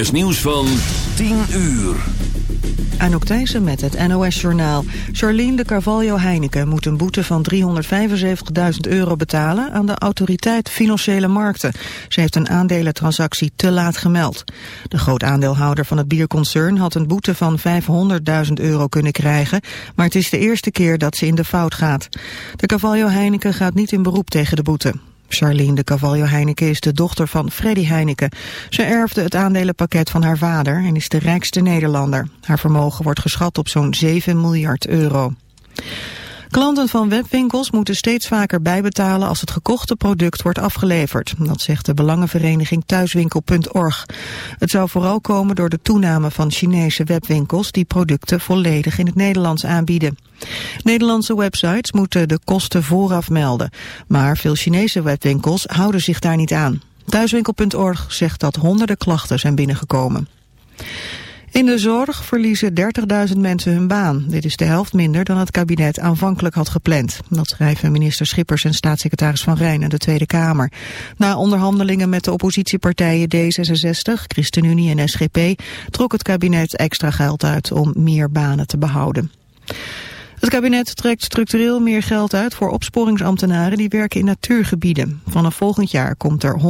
is nieuws van 10 uur. Anouk Thijssen met het NOS-journaal. Charlene de Carvalho Heineken moet een boete van 375.000 euro betalen aan de autoriteit Financiële Markten. Ze heeft een aandelentransactie te laat gemeld. De groot aandeelhouder van het bierconcern had een boete van 500.000 euro kunnen krijgen, maar het is de eerste keer dat ze in de fout gaat. De Carvalho Heineken gaat niet in beroep tegen de boete. Charlene de Cavallo Heineken is de dochter van Freddy Heineken. Ze erfde het aandelenpakket van haar vader en is de rijkste Nederlander. Haar vermogen wordt geschat op zo'n 7 miljard euro. Klanten van webwinkels moeten steeds vaker bijbetalen als het gekochte product wordt afgeleverd. Dat zegt de belangenvereniging thuiswinkel.org. Het zou vooral komen door de toename van Chinese webwinkels die producten volledig in het Nederlands aanbieden. Nederlandse websites moeten de kosten vooraf melden, maar veel Chinese webwinkels houden zich daar niet aan. Thuiswinkel.org zegt dat honderden klachten zijn binnengekomen. In de zorg verliezen 30.000 mensen hun baan. Dit is de helft minder dan het kabinet aanvankelijk had gepland. Dat schrijven minister Schippers en staatssecretaris Van Rijn in de Tweede Kamer. Na onderhandelingen met de oppositiepartijen D66, ChristenUnie en SGP... trok het kabinet extra geld uit om meer banen te behouden. Het kabinet trekt structureel meer geld uit voor opsporingsambtenaren die werken in natuurgebieden. Vanaf volgend jaar komt er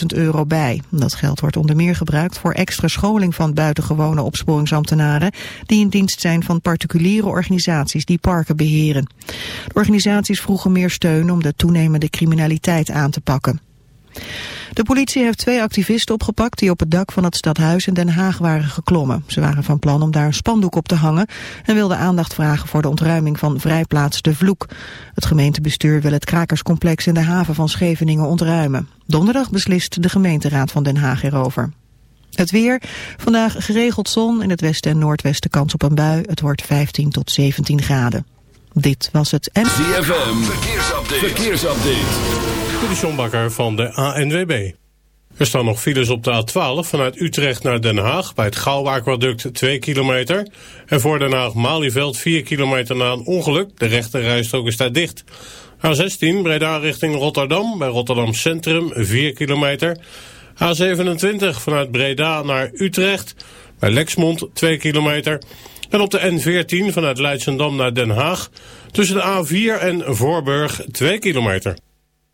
100.000 euro bij. Dat geld wordt onder meer gebruikt voor extra scholing van buitengewone opsporingsambtenaren die in dienst zijn van particuliere organisaties die parken beheren. De organisaties vroegen meer steun om de toenemende criminaliteit aan te pakken. De politie heeft twee activisten opgepakt die op het dak van het stadhuis in Den Haag waren geklommen. Ze waren van plan om daar een spandoek op te hangen en wilden aandacht vragen voor de ontruiming van vrijplaats De Vloek. Het gemeentebestuur wil het krakerscomplex in de haven van Scheveningen ontruimen. Donderdag beslist de gemeenteraad van Den Haag erover. Het weer. Vandaag geregeld zon. In het westen en noordwesten kans op een bui. Het wordt 15 tot 17 graden. Dit was het M. ZFM. Verkeersupdate. De van de ANWB. Er staan nog files op de A12 vanuit Utrecht naar Den Haag... bij het Gouwaquaduct 2 kilometer. En voor Den Haag-Malieveld 4 kilometer na een ongeluk. De rechte rijstrook is daar dicht. A16 Breda richting Rotterdam bij Rotterdam Centrum 4 kilometer. A27 vanuit Breda naar Utrecht bij Lexmond 2 kilometer... En op de N14 vanuit Leidsendam naar Den Haag tussen de A4 en Voorburg 2 kilometer.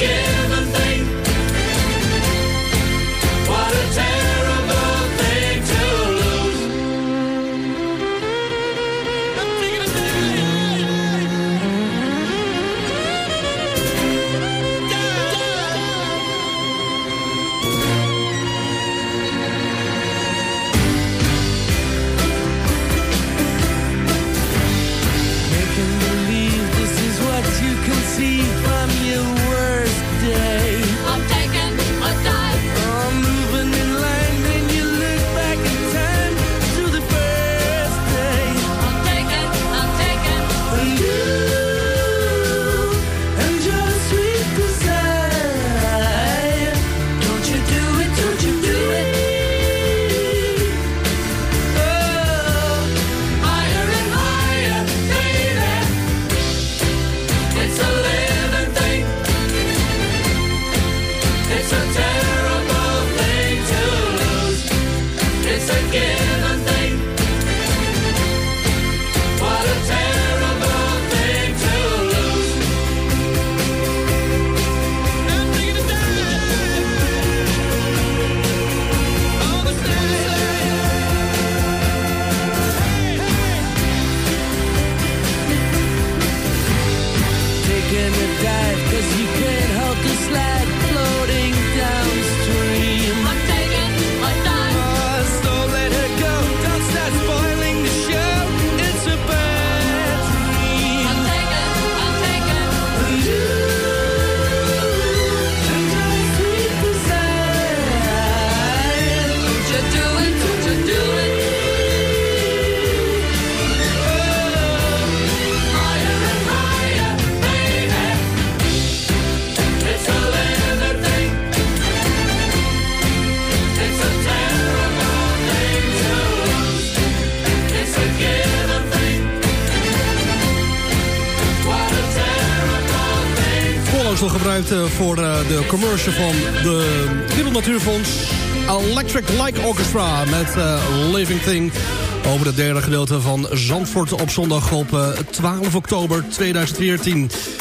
again. Eh, voor eh, de commercial van de Wereld Natuurfonds. Electric Light Orchestra met uh, Living Thing. Over het derde gedeelte van Zandvoort op zondag op 12 oktober 2014.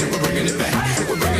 we're bringing it back. We're bringing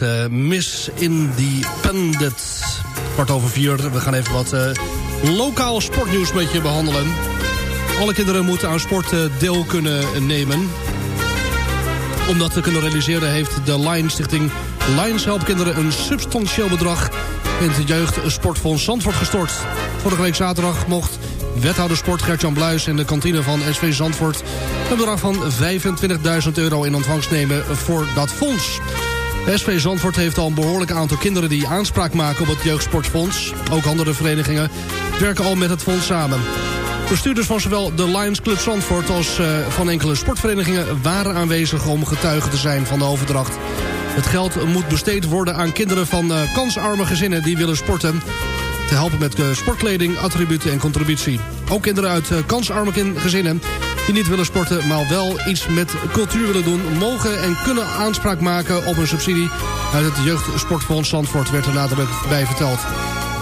met uh, Miss Independent. Kwart over vier. We gaan even wat uh, lokaal sportnieuws met je behandelen. Alle kinderen moeten aan sport uh, deel kunnen nemen. Om dat te kunnen realiseren heeft de Lions Stichting Lions Help Kinderen... een substantieel bedrag in het jeugdsportfonds Zandvoort gestort. Vorige week zaterdag mocht wethouder sport Gert-Jan Bluis... in de kantine van SV Zandvoort een bedrag van 25.000 euro in ontvangst nemen voor dat fonds. SV Zandvoort heeft al een behoorlijk aantal kinderen die aanspraak maken op het jeugdsportfonds. Ook andere verenigingen werken al met het fonds samen. Bestuurders van zowel de Lions Club Zandvoort als uh, van enkele sportverenigingen waren aanwezig om getuige te zijn van de overdracht. Het geld moet besteed worden aan kinderen van uh, kansarme gezinnen die willen sporten te helpen met uh, sportkleding, attributen en contributie. Ook kinderen uit kansarme gezinnen die niet willen sporten... maar wel iets met cultuur willen doen... mogen en kunnen aanspraak maken op een subsidie... uit het Jeugdsportfonds Zandvoort werd er nadelijk bij verteld.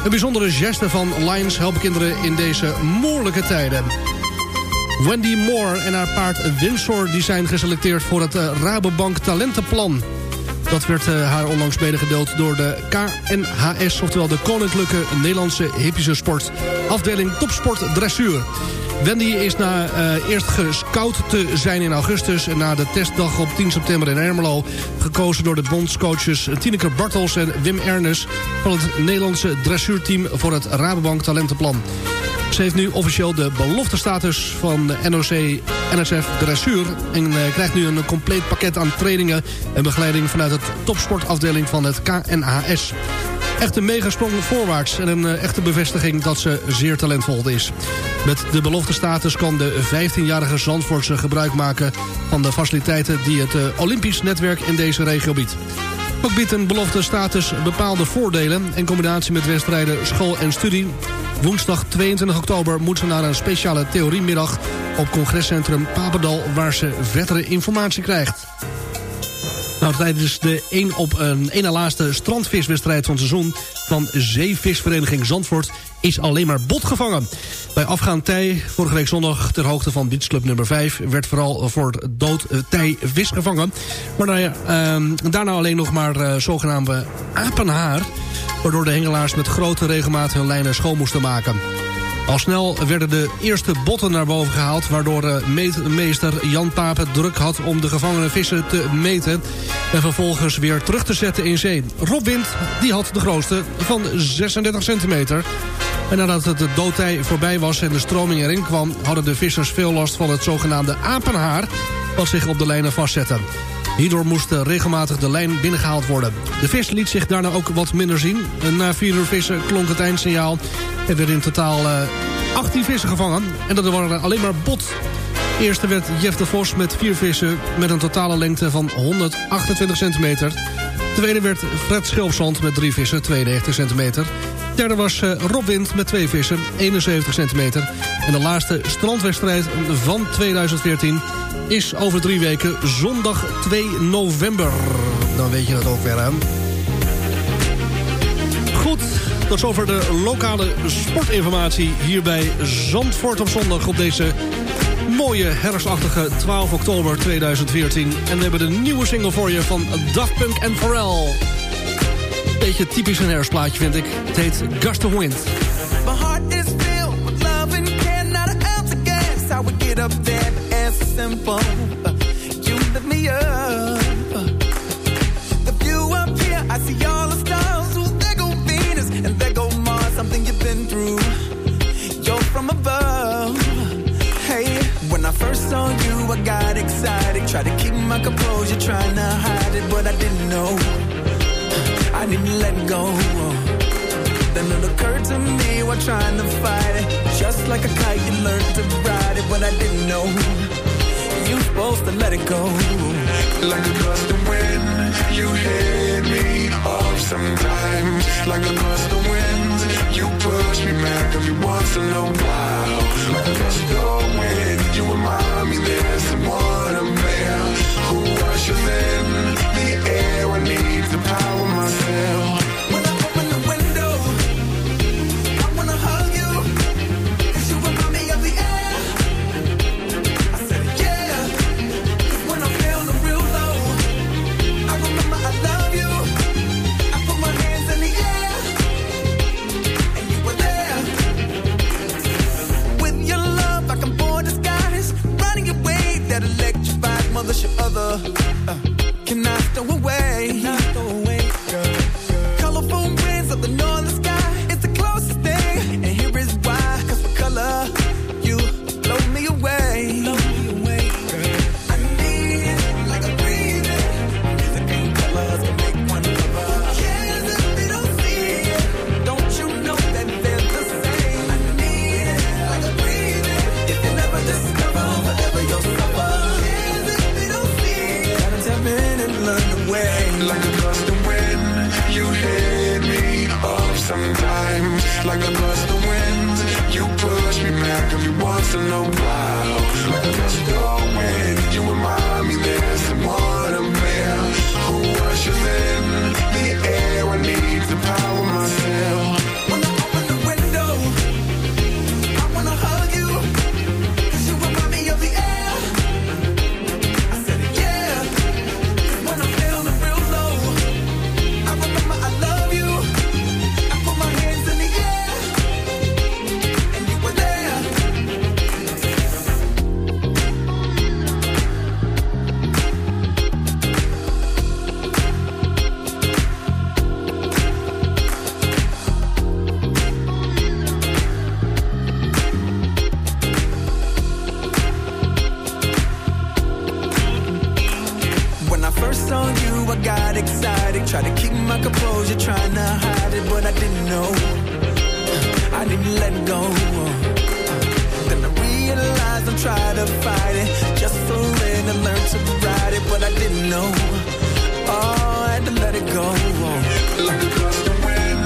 Een bijzondere geste van Lions helpen kinderen in deze moeilijke tijden. Wendy Moore en haar paard Windsor die zijn geselecteerd voor het uh, Rabobank Talentenplan. Dat werd uh, haar onlangs medegedeeld door de KNHS... oftewel de Koninklijke Nederlandse Hippische Sport. Afdeling Topsport Dressuur. Wendy is na uh, eerst gescout te zijn in augustus... en na de testdag op 10 september in Ermelo... gekozen door de bondscoaches Tineke Bartels en Wim Ernest... van het Nederlandse dressuurteam voor het Rabobank Talentenplan. Ze heeft nu officieel de beloftestatus van de NOC-NSF Dressuur... en uh, krijgt nu een compleet pakket aan trainingen en begeleiding... vanuit het topsportafdeling van het KNHS. Echt een megasprong voorwaarts en een uh, echte bevestiging dat ze zeer talentvol is. Met de beloftestatus kan de 15-jarige Zandvoortse gebruik maken... van de faciliteiten die het uh, Olympisch netwerk in deze regio biedt. Ook biedt een belofte status bepaalde voordelen... in combinatie met wedstrijden, school en studie. Woensdag 22 oktober moet ze naar een speciale theoriemiddag... op congrescentrum Papendal, waar ze verdere informatie krijgt. Nou, tijdens de een op een ene laatste strandviswedstrijd van het seizoen... van Zeevisvereniging Zandvoort is alleen maar bot gevangen. Bij afgaand tij, vorige week zondag ter hoogte van beachclub nummer 5... werd vooral voor het dood eh, tij vis gevangen. Maar nou uh, daarna alleen nog maar uh, zogenaamde apenhaar... waardoor de hengelaars met grote regelmaat hun lijnen schoon moesten maken. Al snel werden de eerste botten naar boven gehaald... waardoor eh, meester Jan Paap druk had om de gevangene vissen te meten... en vervolgens weer terug te zetten in zee. Rob Wind die had de grootste van 36 centimeter. En nadat het doodtij voorbij was en de stroming erin kwam... hadden de vissers veel last van het zogenaamde apenhaar... wat zich op de lijnen vastzette. Hierdoor moest regelmatig de lijn binnengehaald worden. De vis liet zich daarna ook wat minder zien. Na vier uur vissen klonk het eindsignaal. Er werden in totaal 18 eh, vissen gevangen. En dat waren alleen maar bot. Eerste werd Jeff de Vos met vier vissen... met een totale lengte van 128 centimeter. Tweede werd Fred Schilpzand met drie vissen, 92 centimeter. Derde was uh, Rob Wind met twee vissen, 71 centimeter. En de laatste strandwedstrijd van 2014 is over drie weken zondag 2 november. Dan weet je dat ook weer aan. Goed, tot zover de lokale sportinformatie hier bij Zandvoort op zondag op deze mooie herfstachtige 12 oktober 2014. En we hebben de nieuwe single voor je van Daft Punk en Pharrell. Beetje typisch een herfstplaatje vind ik. Het heet Gust of Wind. My heart is filled with love and care, not an. How we get up simple. You lift me up. The view up here, I see all the stars. Ooh, there go Venus and there go Mars. Something you've been through. You're from above. Hey, when I first saw you, I got excited. Tried to keep my composure, trying to hide it, but I didn't know. I didn't let go. Then it occurred to me while trying to fight it. Just like a kite, you learned to ride it, but I didn't know you supposed to let it go. Like a gust of wind, you hit me off sometimes. Like a gust of wind, you push me back every once in a while. Like a gust of wind, you remind me there's someone I'm there who rushes in athletic, try to keep my composure, trying to hide it, but I didn't know. I didn't let go. Then I realized I'm trying to fight it, just so then I learn to ride it, but I didn't know. Oh, I had to let it go. Like a gust wind,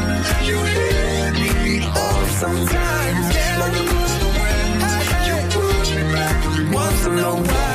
you hit me off sometimes. Yeah. Like a gust of wind, you push me back once in a while.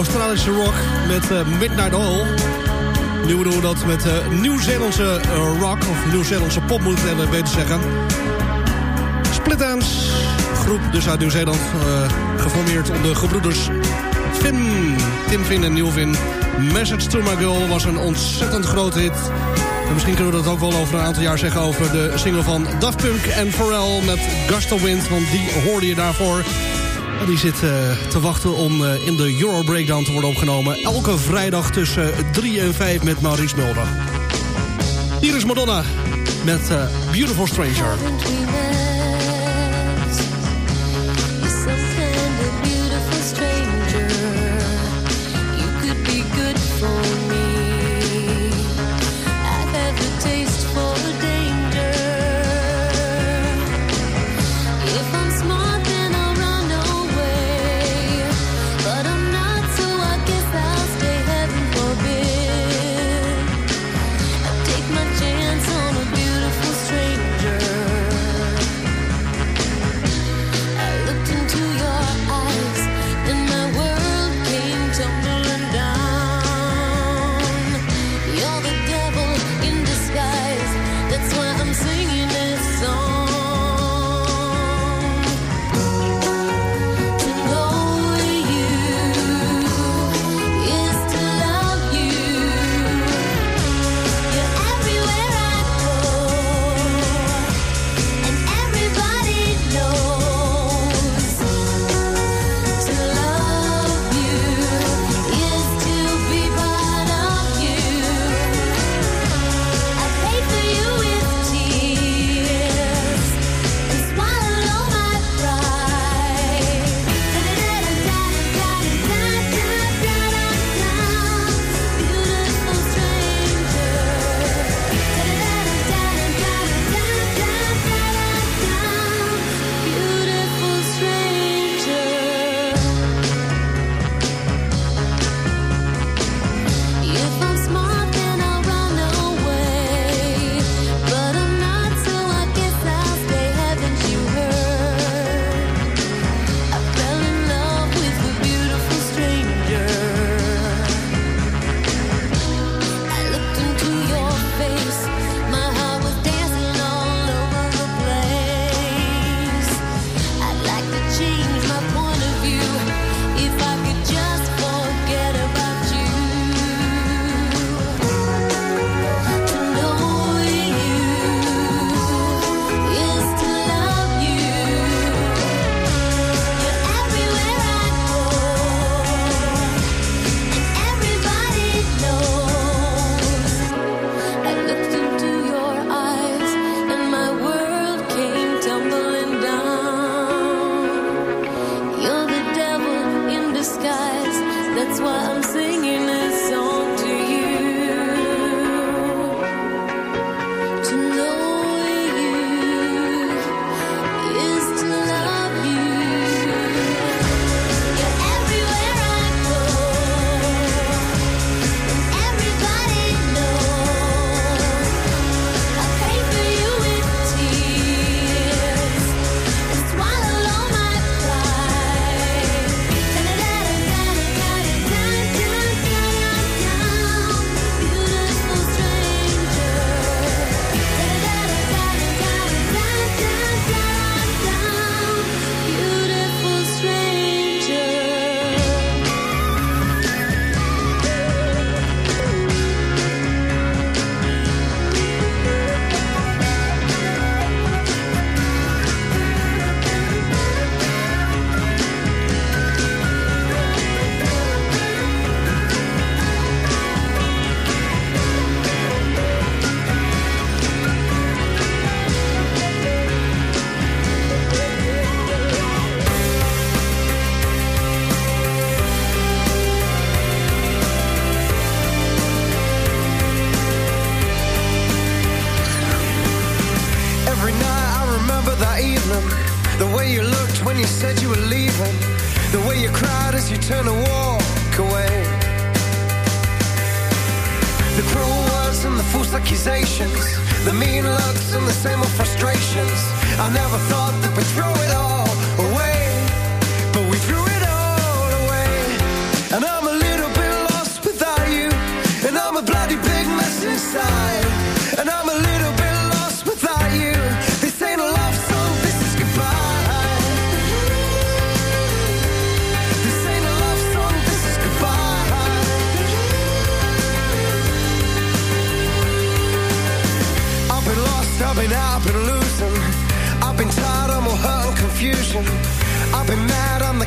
Australische rock met uh, Midnight Oil. Nu doen we dat met uh, Nieuw-Zeelandse rock, of Nieuw-Zeelandse pop moet ik beter zeggen. Split Dance, groep dus uit Nieuw-Zeeland, geformeerd onder gebroeders Finn. Tim Finn en Nieuw Finn. Message to My Girl was een ontzettend grote hit. En misschien kunnen we dat ook wel over een aantal jaar zeggen... over de single van Daft Punk en Pharrell met Gust Wind. Want die hoorde je daarvoor. Die zit uh, te wachten om uh, in de Euro Breakdown te worden opgenomen. Elke vrijdag tussen 3 en 5 met Maurice Mulder. Hier is Madonna met Beautiful Stranger.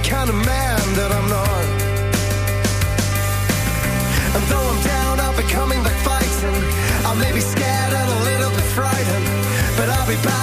Kind of man that I'm not. And though I'm down, I'll be coming back fighting. I may be scared and a little bit frightened, but I'll be back,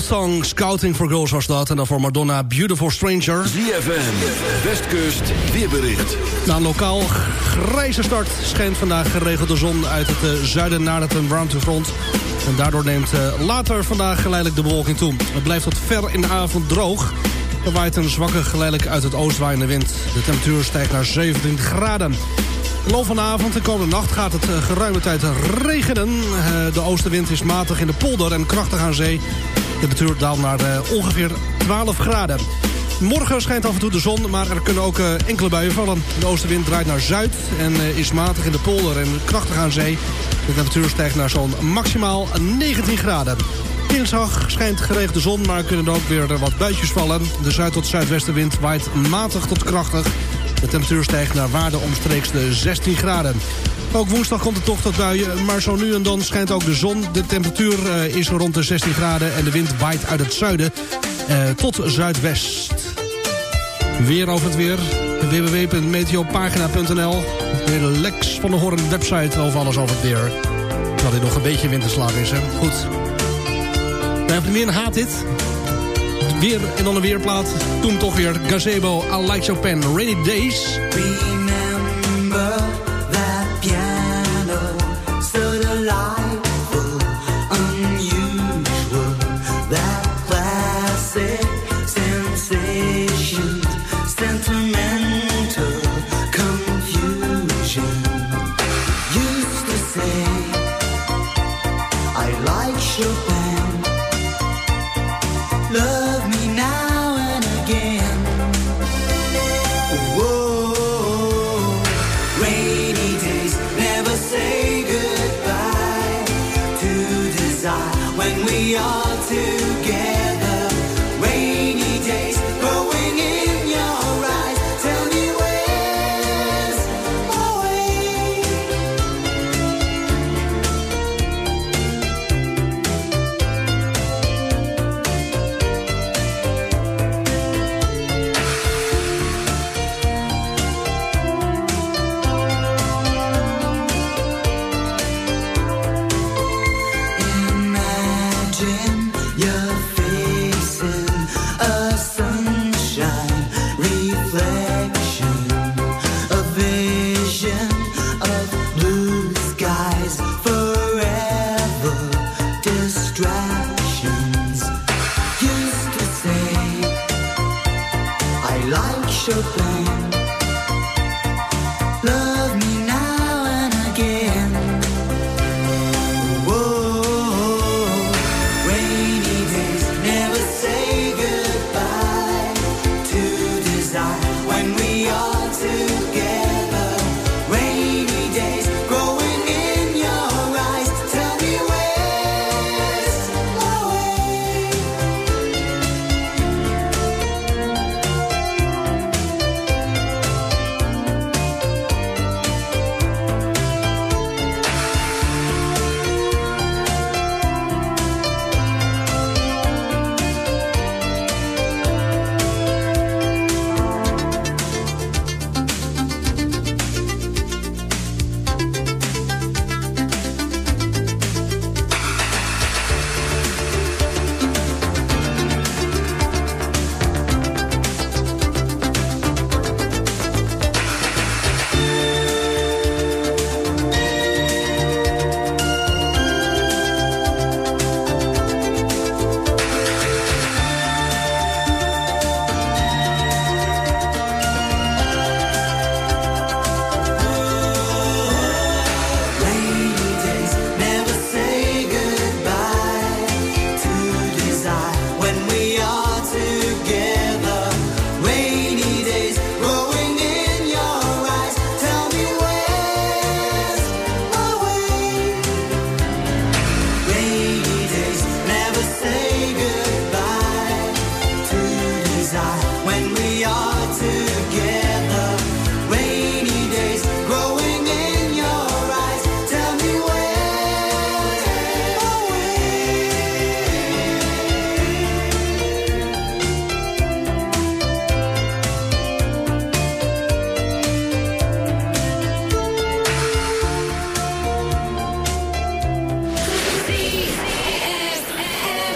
Song, Scouting for Girls was dat. En dan voor Madonna, Beautiful Stranger. ZFM, Westkust, weerbericht. Na een lokaal grijze start schijnt vandaag geregeld de zon uit het eh, zuiden naar het een warmtefront. En daardoor neemt eh, later vandaag geleidelijk de bewolking toe. Het blijft tot ver in de avond droog. Er waait een zwakke geleidelijk uit het oostwaaiende wind. De temperatuur stijgt naar 17 graden. De loop van de avond en komende nacht gaat het eh, geruime tijd regenen. Eh, De oostenwind is matig in de polder en krachtig aan zee. De temperatuur daalt naar eh, ongeveer 12 graden. Morgen schijnt af en toe de zon, maar er kunnen ook eh, enkele buien vallen. De oostenwind draait naar zuid en eh, is matig in de polder en krachtig aan zee. De temperatuur stijgt naar zo'n maximaal 19 graden. Dinsdag schijnt geregeld de zon, maar kunnen er ook weer wat buitjes vallen. De zuid- tot zuidwestenwind waait matig tot krachtig. De temperatuur stijgt naar waarde omstreeks de 16 graden. Ook woensdag komt het toch tot buien, maar zo nu en dan schijnt ook de zon. De temperatuur eh, is rond de 16 graden en de wind waait uit het zuiden eh, tot zuidwest. Weer over het weer. www.meteopagina.nl Weer de Lex van de Hoorn website over alles over het weer. Terwijl dit nog een beetje winterslag is, hè. Goed. Meer een haat dit. Weer in dan een weerplaat. Toen toch weer Gazebo, I Like Your Pen, Rainy Days. Remember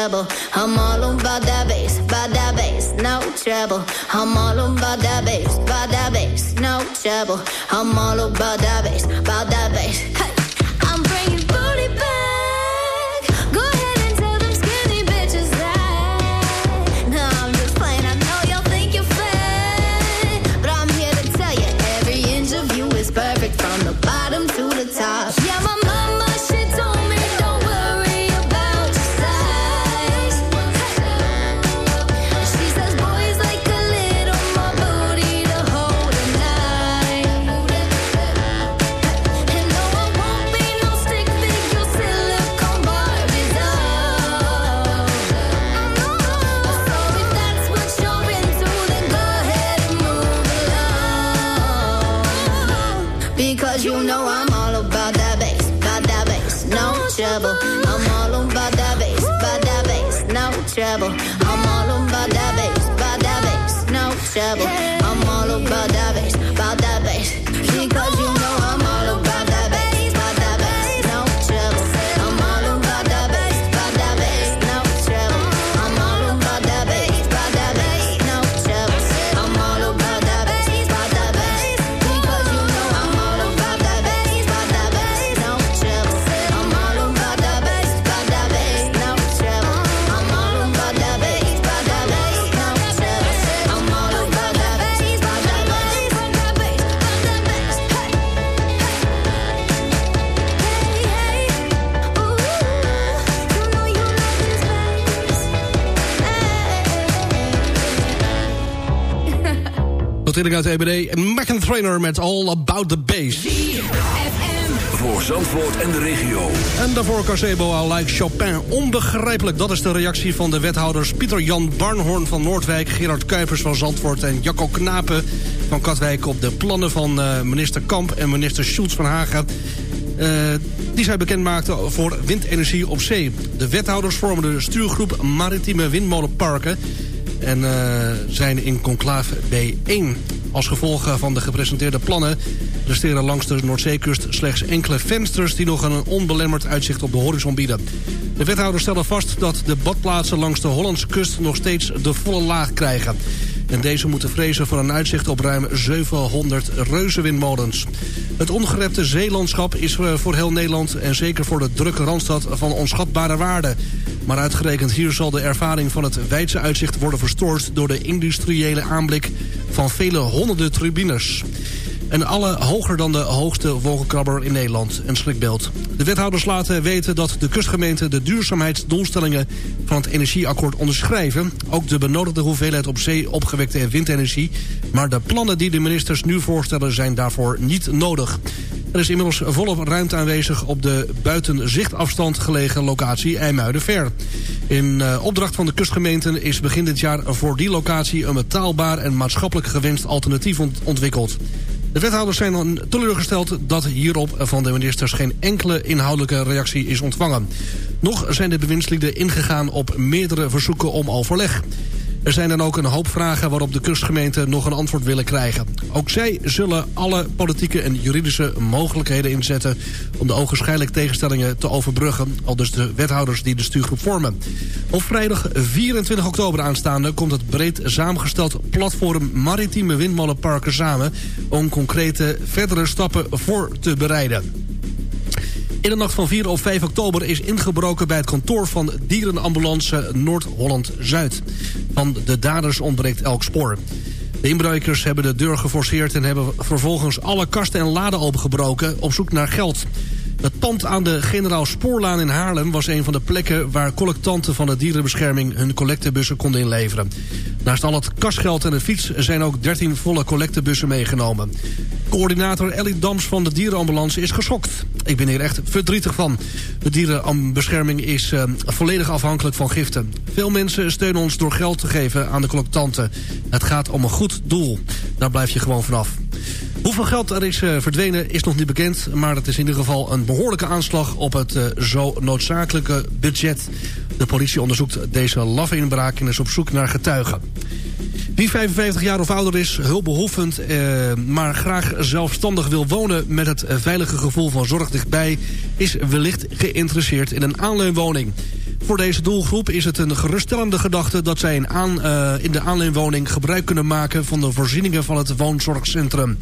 treble. I'm all on about that bass, by that bass, no treble. I'm all on about that bass, by that bass, no treble. I'm all about that bass, by that bass. Notering uit EBD. Mac Trainer met All About the Bass. Voor Zandvoort en de regio. En daarvoor Casebo Like Chopin. Onbegrijpelijk, dat is de reactie van de wethouders... Pieter Jan Barnhoorn van Noordwijk... Gerard Kuipers van Zandvoort en Jacco Knapen van Katwijk... op de plannen van uh, minister Kamp en minister Schultz van Hagen... Uh, die zij bekend maakten voor windenergie op zee. De wethouders vormen de stuurgroep Maritieme Windmolenparken... en uh, zijn in conclave B1. Als gevolg van de gepresenteerde plannen resteren langs de Noordzeekust slechts enkele vensters... die nog een onbelemmerd uitzicht op de horizon bieden. De wethouders stellen vast dat de badplaatsen langs de Hollandse kust... nog steeds de volle laag krijgen. En deze moeten vrezen voor een uitzicht op ruim 700 reuzenwindmolens. Het ongerepte zeelandschap is voor heel Nederland... en zeker voor de drukke Randstad van onschatbare waarde. Maar uitgerekend hier zal de ervaring van het wijdse uitzicht worden verstoord... door de industriële aanblik van vele honderden turbines. En alle hoger dan de hoogste wolkenkrabber in Nederland. Een schrikbeeld. De wethouders laten weten dat de kustgemeenten de duurzaamheidsdoelstellingen van het energieakkoord onderschrijven. Ook de benodigde hoeveelheid op zee opgewekte windenergie. Maar de plannen die de ministers nu voorstellen zijn daarvoor niet nodig. Er is inmiddels volop ruimte aanwezig op de buiten zichtafstand gelegen locatie IJmuiden-Ver. In uh, opdracht van de kustgemeenten is begin dit jaar voor die locatie een betaalbaar en maatschappelijk gewenst alternatief ont ontwikkeld. De wethouders zijn dan teleurgesteld dat hierop van de ministers geen enkele inhoudelijke reactie is ontvangen. Nog zijn de bewindslieden ingegaan op meerdere verzoeken om overleg. Er zijn dan ook een hoop vragen waarop de kustgemeenten nog een antwoord willen krijgen. Ook zij zullen alle politieke en juridische mogelijkheden inzetten... om de ogenschijnlijk tegenstellingen te overbruggen... al dus de wethouders die de stuurgroep vormen. Op vrijdag 24 oktober aanstaande komt het breed samengesteld platform Maritieme Windmolenparken samen... om concrete verdere stappen voor te bereiden. In de nacht van 4 op 5 oktober is ingebroken bij het kantoor van Dierenambulance Noord-Holland-Zuid. Van de daders ontbreekt elk spoor. De inbrekers hebben de deur geforceerd en hebben vervolgens alle kasten en laden opengebroken op zoek naar geld. Het pand aan de Generaal Spoorlaan in Haarlem was een van de plekken waar collectanten van de dierenbescherming hun collectebussen konden inleveren. Naast al het kasgeld en de fiets zijn ook 13 volle collectebussen meegenomen. Coördinator Ellie Dams van de dierenambulance is geschokt. Ik ben hier echt verdrietig van. De dierenbescherming is uh, volledig afhankelijk van giften. Veel mensen steunen ons door geld te geven aan de collectanten. Het gaat om een goed doel. Daar blijf je gewoon vanaf. Hoeveel geld er is uh, verdwenen is nog niet bekend... maar het is in ieder geval een behoorlijke aanslag op het uh, zo noodzakelijke budget. De politie onderzoekt deze laffe inbraak en is op zoek naar getuigen. Wie 55 jaar of ouder is, hulpbehoevend, eh, maar graag zelfstandig wil wonen... met het veilige gevoel van zorg dichtbij... is wellicht geïnteresseerd in een aanleunwoning. Voor deze doelgroep is het een geruststellende gedachte... dat zij in, uh, in de aanleenwoning gebruik kunnen maken... van de voorzieningen van het woonzorgcentrum.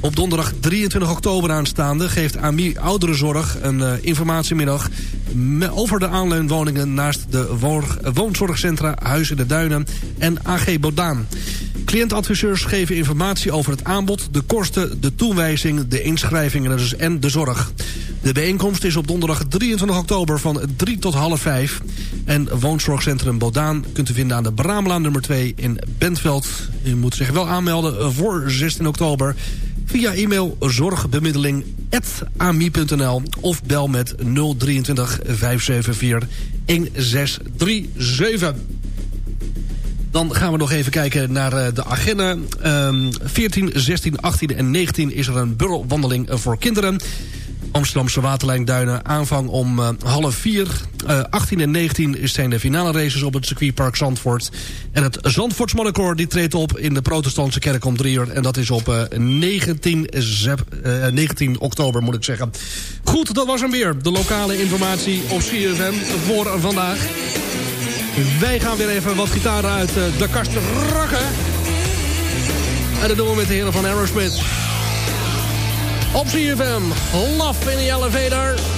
Op donderdag 23 oktober aanstaande geeft AMI Ouderenzorg een uh, informatiemiddag over de aanleunwoningen naast de woonzorgcentra Huis in de Duinen en AG Bodaan. Cliëntadviseurs geven informatie over het aanbod, de kosten, de toewijzing, de inschrijvingen en de zorg. De bijeenkomst is op donderdag 23 oktober van 3 tot half 5. En woonzorgcentrum Bodaan kunt u vinden aan de Braamlaan nummer 2 in Bentveld. U moet zich wel aanmelden voor 16 oktober via e-mail zorgbemiddeling.ami.nl of bel met 023 574 1637. Dan gaan we nog even kijken naar de agenda. Um, 14, 16, 18 en 19 is er een burrelwandeling voor kinderen. Amsterdamse Waterlijnduinen aanvang om uh, half vier. Uh, 18 en 19 zijn de finale races op het circuitpark Zandvoort. En het Zandvoorts Monnekoor die treedt op in de protestantse kerk om drie uur. En dat is op uh, 19, zep, 19 oktober moet ik zeggen. Goed, dat was hem weer. De lokale informatie op CFM voor vandaag. Wij gaan weer even wat gitaren uit de kast rakken. En dat doen we met de heren van Aerosmith. Op CFM, Love in the Elevator.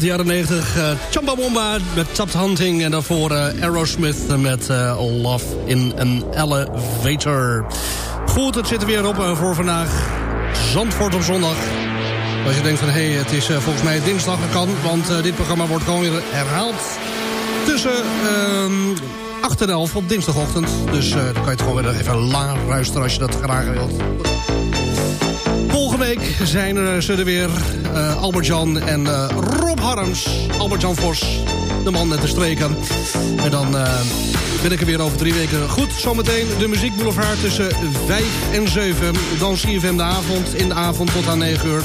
Uit de jaren 90, uh, Chamba Bomba met Tapped Hunting... en daarvoor uh, Aerosmith met uh, Love in an Elevator. Goed, het zit er weer op voor vandaag. Zandvoort op zondag. Als je denkt van, hé, hey, het is volgens mij dinsdag, kan... want dit programma wordt gewoon weer herhaald... tussen uh, 8 en 11 op dinsdagochtend. Dus dan kan je het gewoon weer even lang luisteren als je dat graag wilt. Zijn er, ze er weer uh, Albert-Jan en uh, Rob Harms. Albert-Jan Vos, de man met de streken. En dan ben ik er weer over drie weken. Goed, zometeen de muziekboulevard tussen 5 en 7. Dan CFM de avond, in de avond tot aan 9 uur.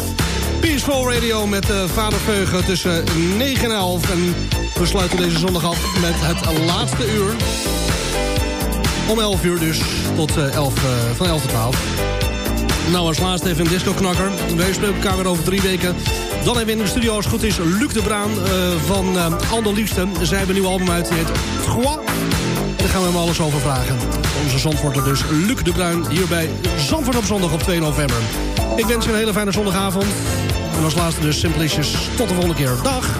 Peaceful Radio met Vader Veugen tussen 9 en 11. En we sluiten deze zondag af met het laatste uur. Om 11 uur dus, tot uh, 11, uh, van 11 tot 12. Nou, als laatste even een disco-knakker. Wij spreken elkaar weer over drie weken. Dan we in de studio, als het goed is, Luc de Braan uh, van uh, Liefste. Zij hebben een nieuw album uit, die heet Trois. Daar gaan we hem alles over vragen. Onze zandvoorter dus, Luc de Bruin, hier bij Zandvoort op zondag op 2 november. Ik wens je een hele fijne zondagavond. En als laatste dus Simplicious. Tot de volgende keer. Dag!